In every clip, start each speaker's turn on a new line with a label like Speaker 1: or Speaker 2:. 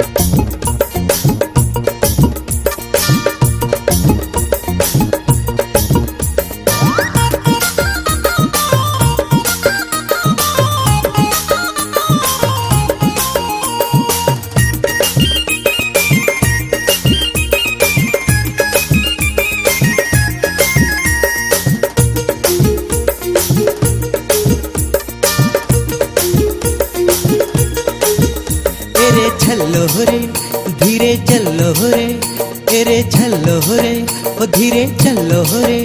Speaker 1: Array छल्लो रे धीरे चलो रे एरे छल्लो रे ओ धीरे चलो रे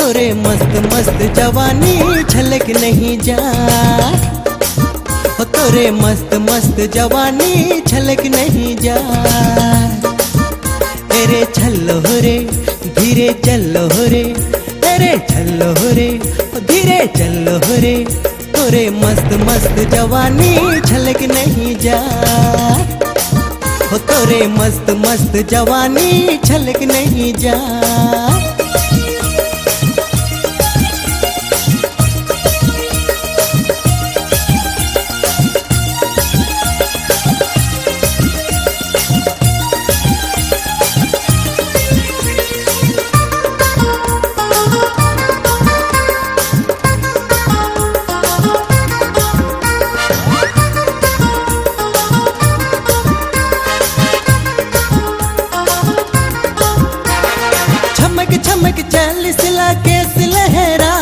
Speaker 1: तोरे मस्त मस्त जवानी छलक नहीं जा तोरे मस्त मस्त जवानी छलक नहीं जा एरे छल्लो रे धीरे चलो रे एरे छल्लो रे धीरे चलो रे तोरे मस्त मस्त जवानी छलक नहीं जा हो तोरे मस्त मस्त जवानी छलक नहीं जा। छमक चल सिला के सिलहरा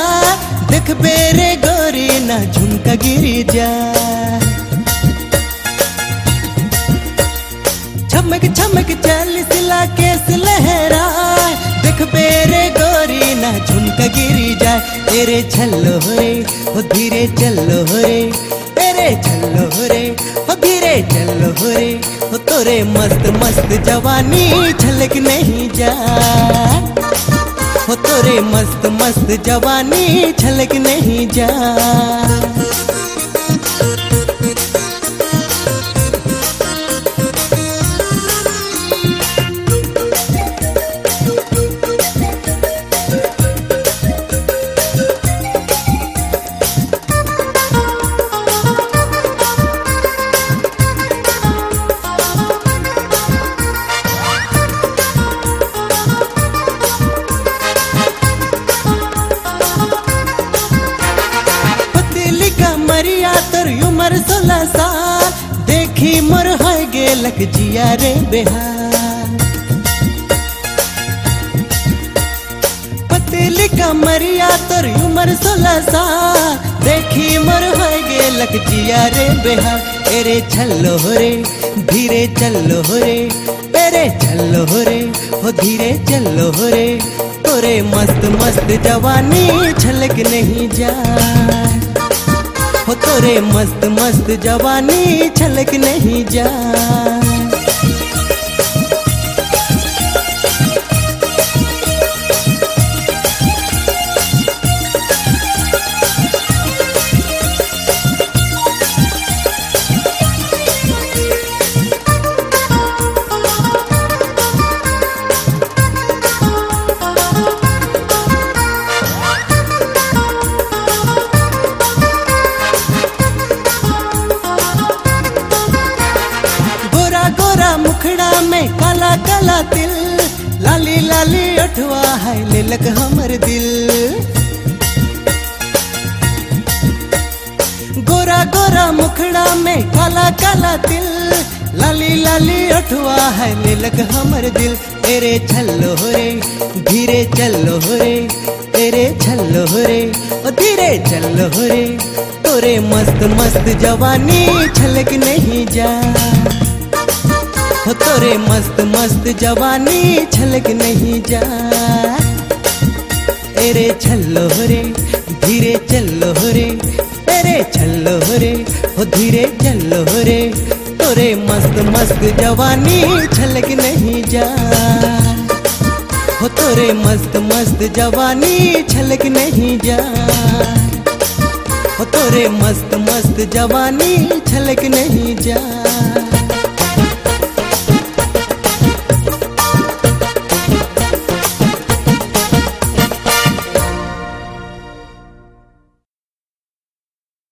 Speaker 1: देख बेरे गोरी ना झुमका गिरी जा। छमक छमक चल सिला के सिलहरा देख बेरे गोरी ना झुमका गिरी जा। तेरे छल्लो रे ओ धीरे चलो रे। तेरे छल्लो रे ओ धीरे चलो रे। ओ तोरे मस्त मस्त जवानी छलक नहीं जा। हो तोरे मस्त मस्त जवानी झलक नहीं जा। उमर सोलह साल देखी मोर हो गेलक जिया रे बेहाल। पतली का मरिया तोर उमर सोलह साल देखी मोर हो गेलक जिया रे बेहाल। एरे छल्लो रे, धीरे चलो रे, एरे छल्लो रे, हो धीरे चलो रे। तोरे मस्त मस्त जवानी छलक नहीं जा हो तोरे मस्त मस्त जवानी छलक नहीं जा। काला काला तिल लाली लाली अठवा है, लेलक हमर दिल। गोरा गोरा मुखड़ा में काला काला तिल लाली लाली अठवा है, लेलक हमर दिल। तेरे छल्लो रे, धीरे चलो रे, तेरे छल्लो रे, ओ धीरे चलो रे। तोरे मस्त मस्त जवानी छलक नहीं जा। हो तोरे मस्त मस्त जवानी छलक नहीं जा। तेरे छल्लो रे धीरे चलो रे तेरे छल्लो रे हो धीरे चलो रे तोरे मस्त मस्त जवानी छलक नहीं जा। हो तोरे मस्त मस्त जवानी छलक नहीं जा। हो तोरे मस्त मस्त जवानी छलक नहीं जा।